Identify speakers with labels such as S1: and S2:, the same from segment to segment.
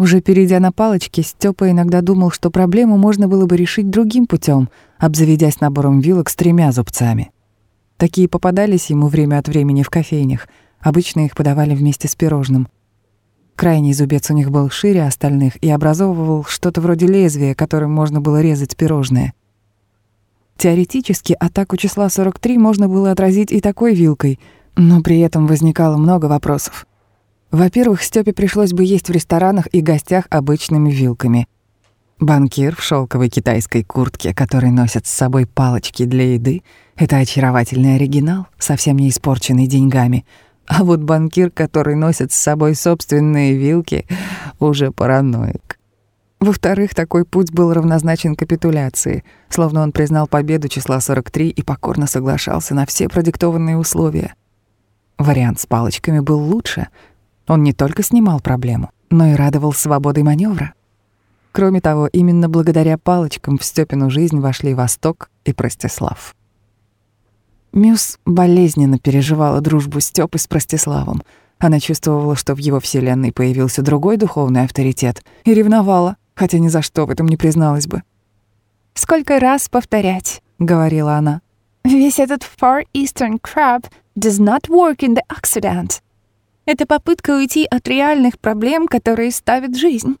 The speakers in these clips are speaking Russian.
S1: Уже перейдя на палочки, Степа иногда думал, что проблему можно было бы решить другим путем, обзаведясь набором вилок с тремя зубцами. Такие попадались ему время от времени в кофейнях. Обычно их подавали вместе с пирожным. Крайний зубец у них был шире остальных и образовывал что-то вроде лезвия, которым можно было резать пирожное. Теоретически атаку числа 43 можно было отразить и такой вилкой, но при этом возникало много вопросов. Во-первых, Стёпе пришлось бы есть в ресторанах и гостях обычными вилками. Банкир в шелковой китайской куртке, который носит с собой палочки для еды, это очаровательный оригинал, совсем не испорченный деньгами. А вот банкир, который носит с собой собственные вилки, уже параноик. Во-вторых, такой путь был равнозначен капитуляции, словно он признал победу числа 43 и покорно соглашался на все продиктованные условия. Вариант с палочками был лучше — он не только снимал проблему, но и радовал свободой маневра. Кроме того, именно благодаря палочкам в Стёпину жизнь вошли Восток и Простислав. Мюс болезненно переживала дружбу Стёпы с Простиславом. Она чувствовала, что в его вселенной появился другой духовный авторитет, и ревновала, хотя ни за что в этом не призналась бы.
S2: «Сколько раз повторять», — говорила она. «Весь этот Far Eastern crab does not work in the Occident. Это попытка уйти от реальных проблем, которые ставит жизнь.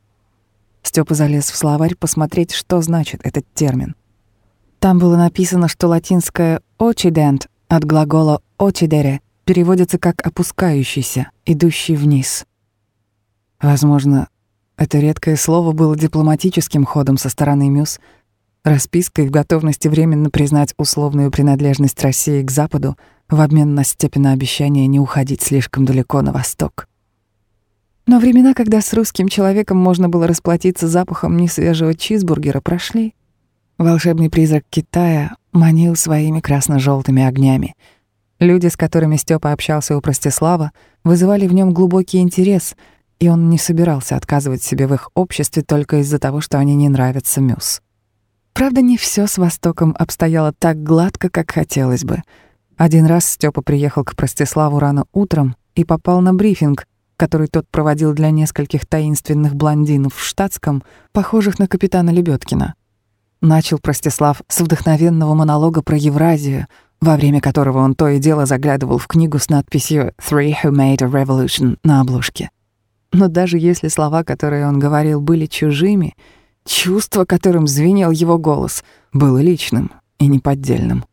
S1: Степа залез в словарь посмотреть, что значит этот термин. Там было написано, что латинское «occident» от глагола «occidere» переводится как «опускающийся», «идущий вниз». Возможно, это редкое слово было дипломатическим ходом со стороны Мюс, распиской в готовности временно признать условную принадлежность России к Западу — в обмен на степень обещания не уходить слишком далеко на восток. Но времена, когда с русским человеком можно было расплатиться запахом несвежего чизбургера, прошли. Волшебный призрак Китая манил своими красно желтыми огнями. Люди, с которыми Степа общался у Простислава, вызывали в нем глубокий интерес, и он не собирался отказывать себе в их обществе только из-за того, что они не нравятся Мюс. Правда, не все с Востоком обстояло так гладко, как хотелось бы — один раз Степа приехал к Простиславу рано утром и попал на брифинг, который тот проводил для нескольких таинственных блондинов в штатском, похожих на капитана Лебедкина. Начал Простислав с вдохновенного монолога про Евразию, во время которого он то и дело заглядывал в книгу с надписью «Three who made a revolution» на обложке. Но даже если слова, которые он говорил, были чужими, чувство, которым звенел его голос, было личным и неподдельным.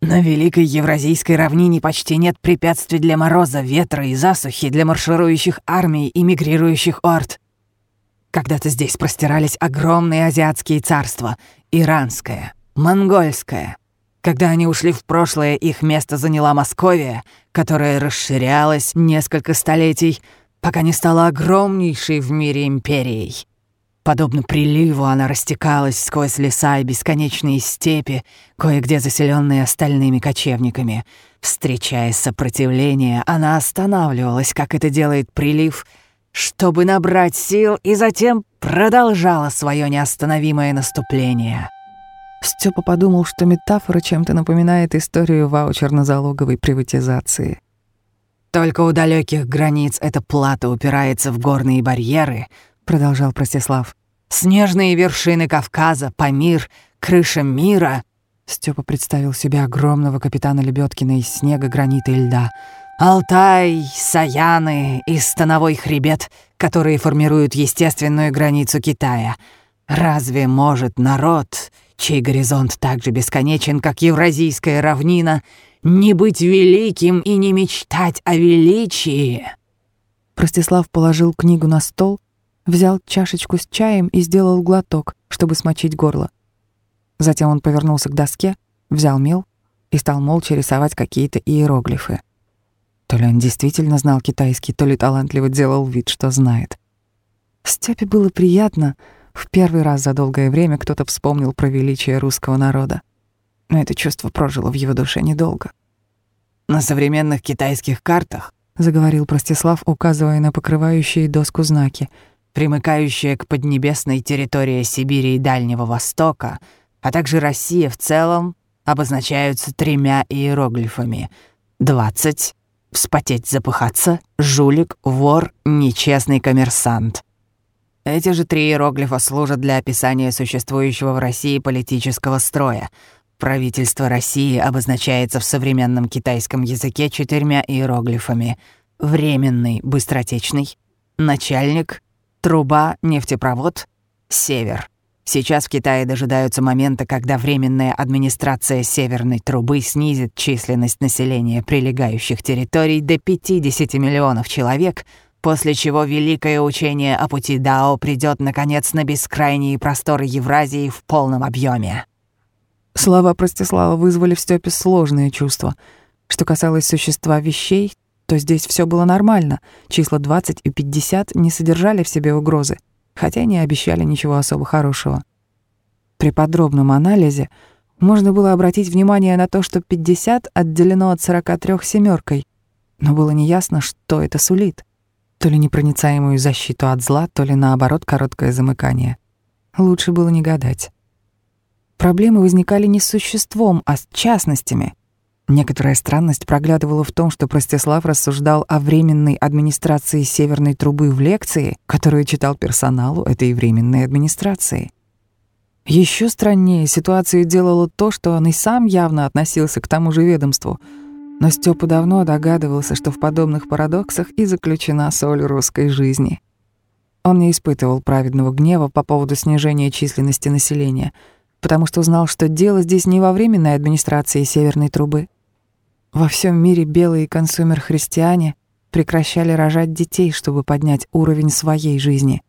S3: На Великой Евразийской равнине почти нет препятствий для мороза, ветра и засухи для марширующих армий и мигрирующих орд. Когда-то здесь простирались огромные азиатские царства — иранское, монгольское. Когда они ушли в прошлое, их место заняла Московия, которая расширялась несколько столетий, пока не стала огромнейшей в мире империей. Подобно приливу она растекалась сквозь леса и бесконечные степи, кое-где заселенные остальными кочевниками. Встречая сопротивление, она останавливалась, как это делает прилив, чтобы набрать сил и затем продолжала свое неостановимое наступление.
S1: Степа подумал, что метафора чем-то напоминает историю ваучерно-залоговой приватизации.
S3: «Только у далеких границ эта плата упирается в горные барьеры», — продолжал Простислав. Снежные вершины Кавказа, Памир, крыша мира. Степа представил себе огромного капитана Лебедкина из снега, гранита и льда. Алтай, Саяны и Становой хребет, которые формируют естественную границу Китая. Разве может народ, чей горизонт так же бесконечен, как Евразийская равнина, не быть великим и не мечтать о величии?
S1: Простислав положил книгу на стол взял чашечку с чаем и сделал глоток, чтобы смочить горло. Затем он повернулся к доске, взял мел и стал молча рисовать какие-то иероглифы. То ли он действительно знал китайский, то ли талантливо делал вид, что знает. Степе было приятно. В первый раз за долгое время кто-то вспомнил про величие русского народа. Но это чувство прожило в его душе недолго.
S3: «На современных китайских картах», —
S1: заговорил Простислав, указывая на покрывающие доску знаки —
S3: примыкающая к поднебесной территории Сибири и Дальнего Востока, а также Россия в целом, обозначаются тремя иероглифами. двадцать, вспотеть, запыхаться, жулик, вор, нечестный коммерсант. Эти же три иероглифа служат для описания существующего в России политического строя. Правительство России обозначается в современном китайском языке четырьмя иероглифами. Временный, быстротечный, начальник, труба, нефтепровод, север. Сейчас в Китае дожидаются момента, когда временная администрация северной трубы снизит численность населения прилегающих территорий до 50 миллионов человек, после чего великое учение о пути Дао придет наконец на бескрайние просторы Евразии в полном объеме.
S1: Слова Простислава вызвали в Стёпе сложные чувства. Что касалось существа вещей, то здесь все было нормально. Числа 20 и 50 не содержали в себе угрозы хотя не обещали ничего особо хорошего. При подробном анализе можно было обратить внимание на то, что 50 отделено от 43 семеркой, но было неясно, что это сулит. То ли непроницаемую защиту от зла, то ли наоборот короткое замыкание. Лучше было не гадать. Проблемы возникали не с существом, а с частностями. Некоторая странность проглядывала в том, что Простислав рассуждал о временной администрации Северной трубы в лекции, которую читал персоналу этой временной администрации. Еще страннее ситуацию делало то, что он и сам явно относился к тому же ведомству, но Степа давно догадывался, что в подобных парадоксах и заключена соль русской жизни. Он не испытывал праведного гнева по поводу снижения численности населения, потому что знал, что дело здесь не во временной администрации Северной трубы, во всем мире белые консумер-христиане прекращали рожать детей, чтобы поднять уровень своей жизни.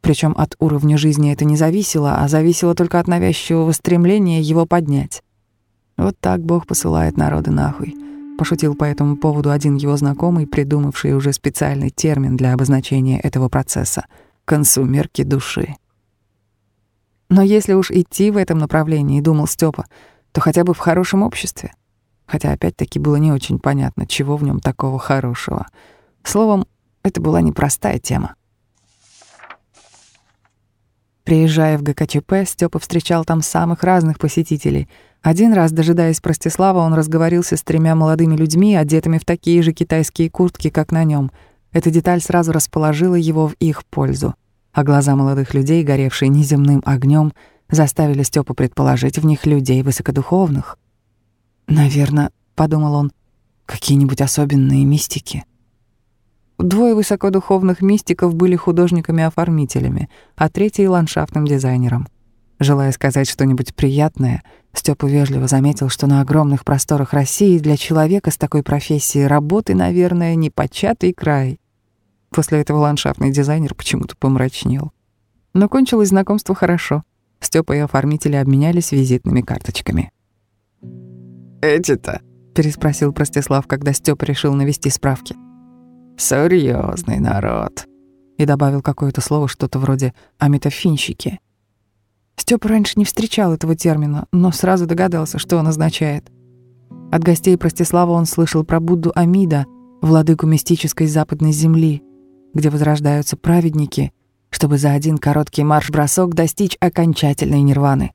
S1: Причем от уровня жизни это не зависело, а зависело только от навязчивого стремления его поднять. Вот так Бог посылает народы нахуй. Пошутил по этому поводу один его знакомый, придумавший уже специальный термин для обозначения этого процесса — консумерки души. Но если уж идти в этом направлении, думал Степа, то хотя бы в хорошем обществе — хотя опять-таки было не очень понятно, чего в нем такого хорошего. Словом, это была непростая тема. Приезжая в ГКЧП, Степа встречал там самых разных посетителей. Один раз, дожидаясь Простислава, он разговорился с тремя молодыми людьми, одетыми в такие же китайские куртки, как на нем. Эта деталь сразу расположила его в их пользу. А глаза молодых людей, горевшие неземным огнем, заставили Степу предположить в них людей высокодуховных. Наверное, подумал он, какие-нибудь особенные мистики. Двое высокодуховных мистиков были художниками-оформителями, а третий — ландшафтным дизайнером. Желая сказать что-нибудь приятное, Степа вежливо заметил, что на огромных просторах России для человека с такой профессией работы, наверное, не початый край. После этого ландшафтный дизайнер почему-то помрачнел. Но кончилось знакомство хорошо. Степа и оформители обменялись визитными карточками.
S3: «Эти-то?»
S1: — переспросил Простислав, когда Стёп решил навести справки.
S3: Серьезный народ», —
S1: и добавил какое-то слово, что-то вроде «амитофинщики». Стёп раньше не встречал этого термина, но сразу догадался, что он означает. От гостей Простислава он слышал про Будду Амида, владыку мистической западной земли, где возрождаются праведники, чтобы за один короткий марш-бросок достичь окончательной нирваны.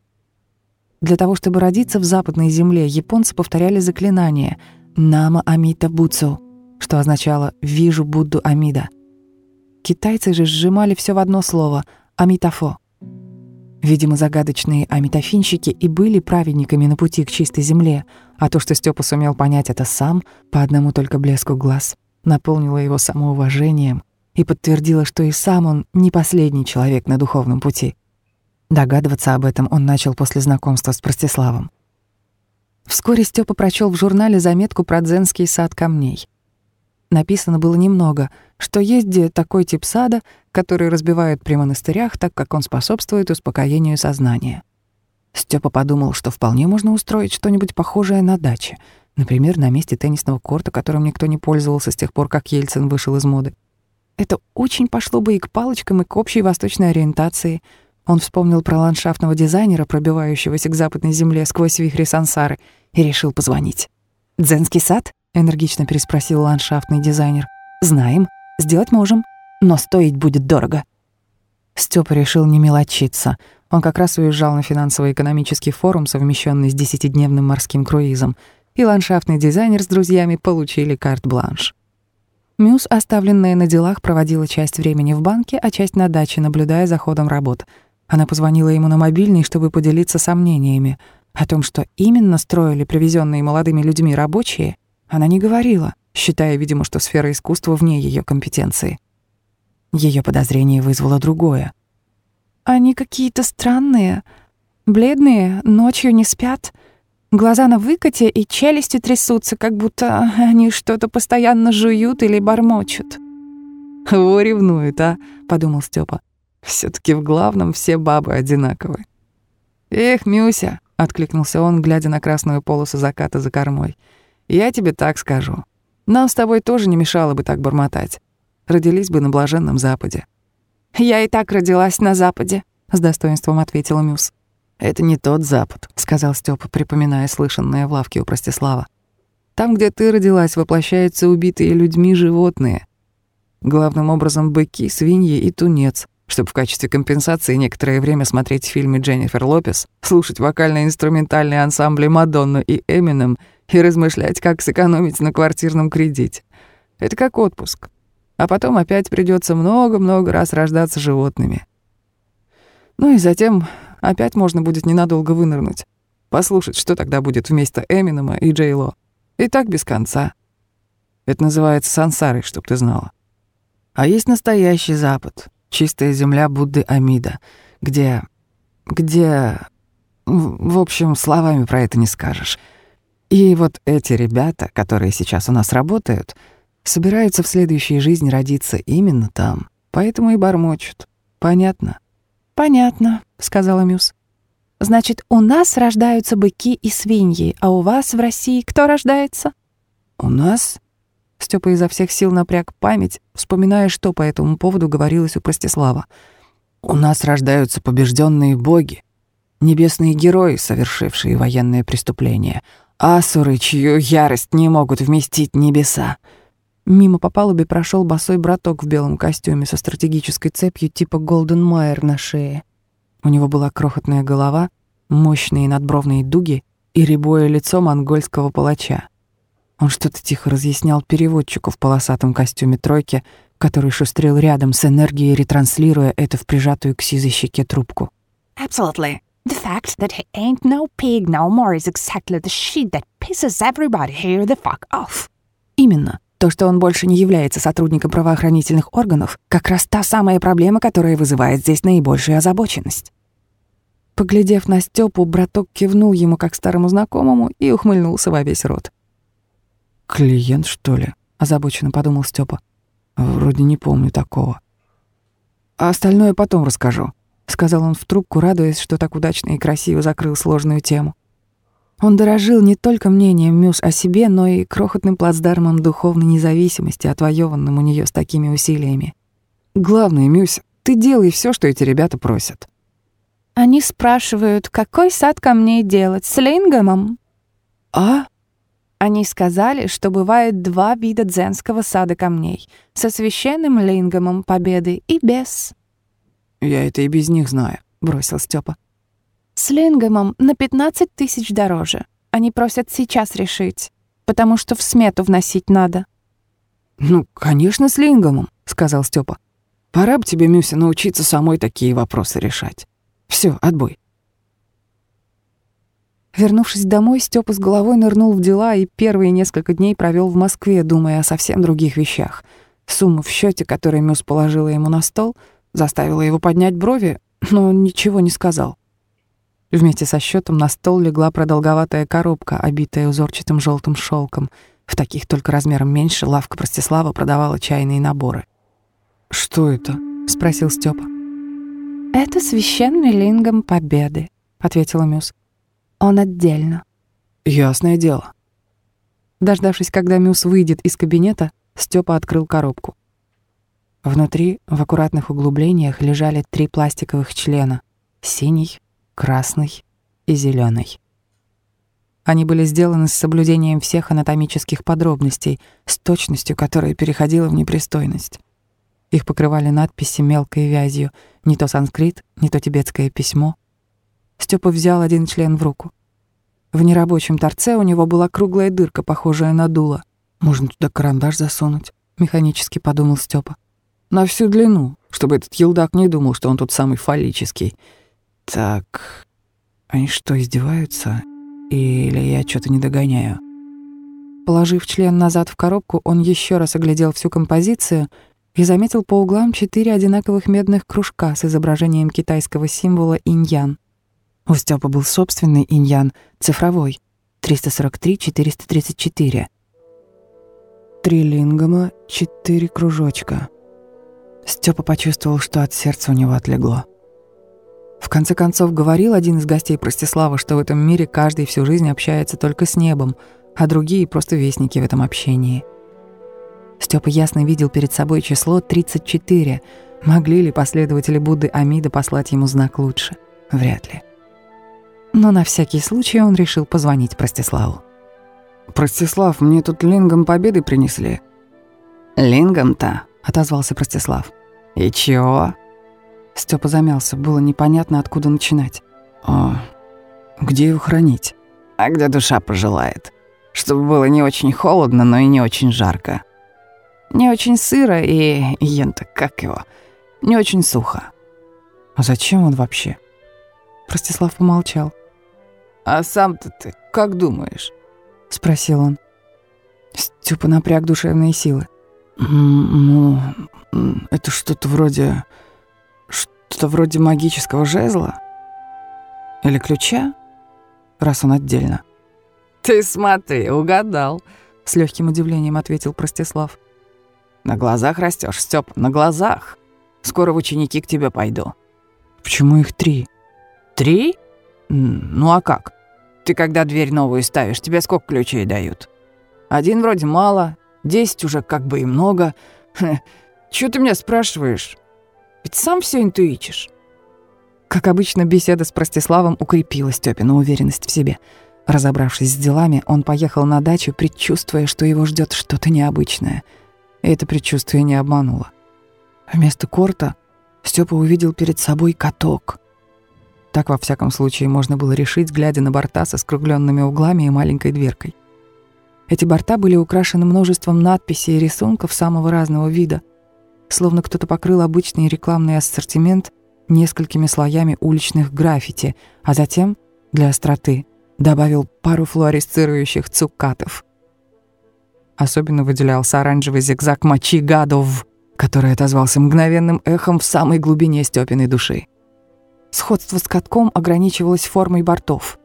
S1: Для того, чтобы родиться в западной земле, японцы повторяли заклинание «Нама Амита Буцу», что означало «Вижу Будду Амида». Китайцы же сжимали все в одно слово «Амитофо». Видимо, загадочные амитофинщики и были праведниками на пути к чистой земле, а то, что Степа сумел понять это сам, по одному только блеску глаз, наполнило его самоуважением и подтвердило, что и сам он не последний человек на духовном пути. Догадываться об этом он начал после знакомства с Простиславом. Вскоре Степа прочел в журнале заметку про дзенский сад камней. Написано было немного, что есть где такой тип сада, который разбивают при монастырях, так как он способствует успокоению сознания. Степа подумал, что вполне можно устроить что-нибудь похожее на даче, например, на месте теннисного корта, которым никто не пользовался с тех пор, как Ельцин вышел из моды. Это очень пошло бы и к палочкам, и к общей восточной ориентации — он вспомнил про ландшафтного дизайнера, пробивающегося к западной земле сквозь вихри сансары, и решил позвонить. «Дзенский сад?» — энергично переспросил ландшафтный дизайнер. «Знаем. Сделать можем. Но стоить будет дорого». Степа решил не мелочиться. Он как раз уезжал на финансово-экономический форум, совмещенный с десятидневным морским круизом, и ландшафтный дизайнер с друзьями получили карт-бланш. Мюс, оставленная на делах, проводила часть времени в банке, а часть на даче, наблюдая за ходом работ. Она позвонила ему на мобильный, чтобы поделиться сомнениями. О том, что именно строили привезенные молодыми людьми рабочие, она не говорила, считая, видимо, что сфера искусства вне ее компетенции. Ее подозрение вызвало другое.
S2: «Они какие-то странные, бледные, ночью не спят». Глаза на выкате и челюсти трясутся, как будто они что-то постоянно жуют или бормочут.
S1: «Во ревнует, а?» — подумал Степа. Все таки в главном все бабы одинаковые». «Эх, Мюся!» — откликнулся он, глядя на красную полосу заката за кормой. «Я тебе так скажу. Нам с тобой тоже не мешало бы так бормотать. Родились бы на блаженном Западе».
S2: «Я и так родилась на Западе», — с достоинством ответила Мюс.
S1: «Это не тот Запад», — сказал Степа, припоминая слышанное в лавке у Простислава. «Там, где ты родилась, воплощаются убитые людьми животные. Главным образом быки, свиньи и тунец, чтобы в качестве компенсации некоторое время смотреть фильмы Дженнифер Лопес, слушать вокально-инструментальные ансамбли Мадонна и Эминем и размышлять, как сэкономить на квартирном кредите. Это как отпуск. А потом опять придется много-много раз рождаться животными. Ну и затем опять можно будет ненадолго вынырнуть. Послушать, что тогда будет вместо Эминема и Джейло. И так без конца. Это называется сансарой, чтоб ты знала. А есть настоящий Запад, чистая земля Будды Амида, где... где... В общем, словами про это не скажешь. И вот эти ребята, которые сейчас у нас работают, собираются в следующей жизни родиться именно там. Поэтому и бормочут. Понятно?
S2: «Понятно», — сказала Мюс. «Значит, у нас рождаются быки и свиньи, а у вас в России кто рождается?»
S1: «У нас?» Степа изо всех сил напряг память, вспоминая, что по этому поводу говорилось у Простислава. «У нас рождаются побежденные боги, небесные герои, совершившие военные преступления, асуры, чью ярость не могут вместить небеса». Мимо по палубе прошел босой браток в белом костюме со стратегической цепью типа Голден Майер на шее. У него была крохотная голова, мощные надбровные дуги и рябое лицо монгольского палача. Он что-то тихо разъяснял переводчику в полосатом костюме тройки, который шустрил рядом с энергией, ретранслируя это в прижатую к сизой щеке трубку.
S2: «Absolutely. The fact that he ain't no pig no more is exactly the shit that pisses everybody here the fuck off».
S1: Именно. То, что он больше не является сотрудником правоохранительных органов, как раз та самая проблема, которая вызывает здесь наибольшую озабоченность. Поглядев на Стёпу, браток кивнул ему как старому знакомому и ухмыльнулся во весь рот. «Клиент, что ли?» — озабоченно подумал Стёпа. «Вроде не помню такого». «А остальное потом расскажу», — сказал он в трубку, радуясь, что так удачно и красиво закрыл сложную тему. Он дорожил не только мнением Мюс о себе, но и крохотным плацдармом духовной независимости, отвоеванным у нее с такими усилиями. «Главное, Мюсь, ты делай все, что эти ребята просят».
S2: Они спрашивают, какой сад камней делать, с лингомом?
S1: «А?»
S2: Они сказали, что бывает два вида дзенского сада камней — со священным лингомом победы и без.
S1: «Я это и без них знаю», — бросил Степа.
S2: С Лингомом на 15 тысяч дороже. Они просят сейчас решить, потому что в смету вносить надо.
S1: «Ну, конечно, с Лингомом», — сказал Степа. «Пора бы тебе, Мюся, научиться самой такие вопросы решать. Все, отбой». Вернувшись домой, Степа с головой нырнул в дела и первые несколько дней провел в Москве, думая о совсем других вещах. Сумма в счете, которую Мюс положила ему на стол, заставила его поднять брови, но он ничего не сказал. Вместе со счетом на стол легла продолговатая коробка, обитая узорчатым желтым шелком. В таких только размером меньше лавка Простислава продавала чайные наборы. «Что это?» — спросил Степа.
S2: «Это священный лингом победы», — ответила Мюс. «Он отдельно».
S1: «Ясное дело». Дождавшись, когда Мюс выйдет из кабинета, Степа открыл коробку. Внутри, в аккуратных углублениях, лежали три пластиковых члена — синий, красный и зеленый. Они были сделаны с соблюдением всех анатомических подробностей, с точностью, которая переходила в непристойность. Их покрывали надписи мелкой вязью, не то санскрит, не то тибетское письмо. Степа взял один член в руку. В нерабочем торце у него была круглая дырка, похожая на дуло. «Можно туда карандаш засунуть», — механически подумал Степа. На всю длину, чтобы этот елдак не думал, что он тут самый фаллический. Так, они что, издеваются? Или я что-то не догоняю? Положив член назад в коробку, он еще раз оглядел всю композицию и заметил по углам четыре одинаковых медных кружка с изображением китайского символа иньян. У Степа был собственный иньян, цифровой, 343-434. Три лингома, четыре кружочка. Степа почувствовал, что от сердца у него отлегло. В конце концов, говорил один из гостей Простислава, что в этом мире каждый всю жизнь общается только с небом, а другие просто вестники в этом общении. Степа ясно видел перед собой число 34. Могли ли последователи Будды Амида послать ему знак лучше? Вряд ли. Но на всякий случай он решил позвонить Простиславу. «Простислав, мне тут лингом победы принесли».
S3: «Лингом-то?»
S1: — отозвался Простислав.
S3: «И чего?»
S1: Степа замялся, было непонятно, откуда начинать.
S3: «О,
S1: где его хранить?»
S3: «А где душа пожелает. Чтобы было не очень холодно, но и не очень жарко. Не очень сыро и, ента, как его, не очень сухо».
S1: «А зачем он вообще?» Простислав помолчал.
S3: «А сам-то ты как думаешь?»
S1: — спросил он. Степа напряг душевные силы.
S3: «Ну, это что-то вроде... Что-то вроде магического жезла? Или ключа? Раз он отдельно».
S1: «Ты смотри, угадал», — с легким удивлением ответил Простислав.
S3: «На глазах растешь, Степ, на глазах. Скоро в ученики к тебе пойду».
S1: «Почему их три?»
S3: «Три? Ну а как? Ты когда дверь новую ставишь, тебе сколько ключей дают? Один вроде мало, десять уже как бы и много. Чего ты меня спрашиваешь? Ведь сам все интуичишь».
S1: Как обычно, беседа с Простиславом укрепила Степину уверенность в себе. Разобравшись с делами, он поехал на дачу, предчувствуя, что его ждет что-то необычное. И это предчувствие не обмануло. Вместо корта Степа увидел перед собой каток — так, во всяком случае, можно было решить, глядя на борта со скругленными углами и маленькой дверкой. Эти борта были украшены множеством надписей и рисунков самого разного вида, словно кто-то покрыл обычный рекламный ассортимент несколькими слоями уличных граффити, а затем, для остроты, добавил пару флуоресцирующих цукатов. Особенно выделялся оранжевый зигзаг мочи гадов, который отозвался мгновенным эхом в самой глубине Стёпиной души. Сходство с катком ограничивалось формой бортов.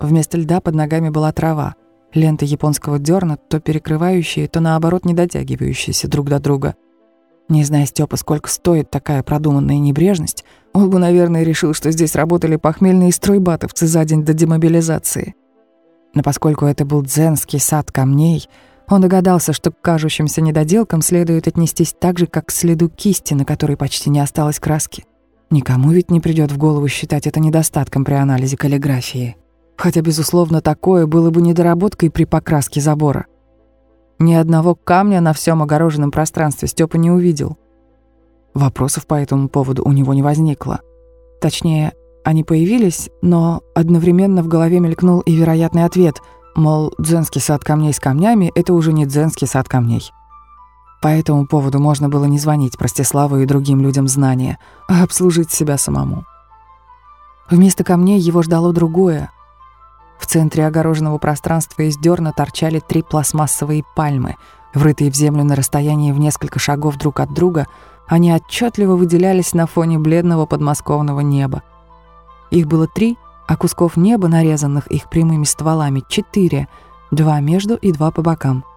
S1: Вместо льда под ногами была трава, лента японского дерна, то перекрывающие, то наоборот не дотягивающиеся друг до друга. Не зная Степа, сколько стоит такая продуманная небрежность, он бы, наверное, решил, что здесь работали похмельные стройбатовцы за день до демобилизации. Но поскольку это был дзенский сад камней, он догадался, что к кажущимся недоделкам следует отнестись так же, как к следу кисти, на которой почти не осталось краски. Никому ведь не придет в голову считать это недостатком при анализе каллиграфии. Хотя, безусловно, такое было бы недоработкой при покраске забора. Ни одного камня на всем огороженном пространстве Степа не увидел. Вопросов по этому поводу у него не возникло. Точнее, они появились, но одновременно в голове мелькнул и вероятный ответ, мол, дзенский сад камней с камнями — это уже не дзенский сад камней. По этому поводу можно было не звонить Простиславу и другим людям знания, а обслужить себя самому. Вместо камней его ждало другое. В центре огороженного пространства из дерна торчали три пластмассовые пальмы, врытые в землю на расстоянии в несколько шагов друг от друга, они отчетливо выделялись на фоне бледного подмосковного неба. Их было три, а кусков неба, нарезанных их прямыми стволами, четыре, два между и два по бокам —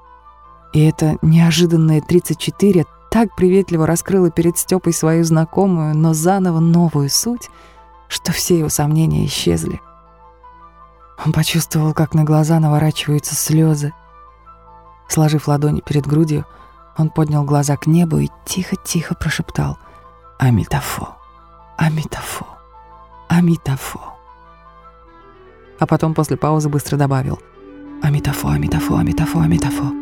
S1: и это неожиданное 34 так приветливо раскрыло перед Стёпой свою знакомую, но заново новую суть, что все его сомнения исчезли. Он почувствовал, как на глаза наворачиваются слезы. Сложив ладони перед грудью, он поднял глаза к небу и тихо-тихо прошептал «Амитофо, Амитофо, Амитофо». А потом после паузы быстро добавил «Амитофо, Амитофо, Амитофо, Амитофо».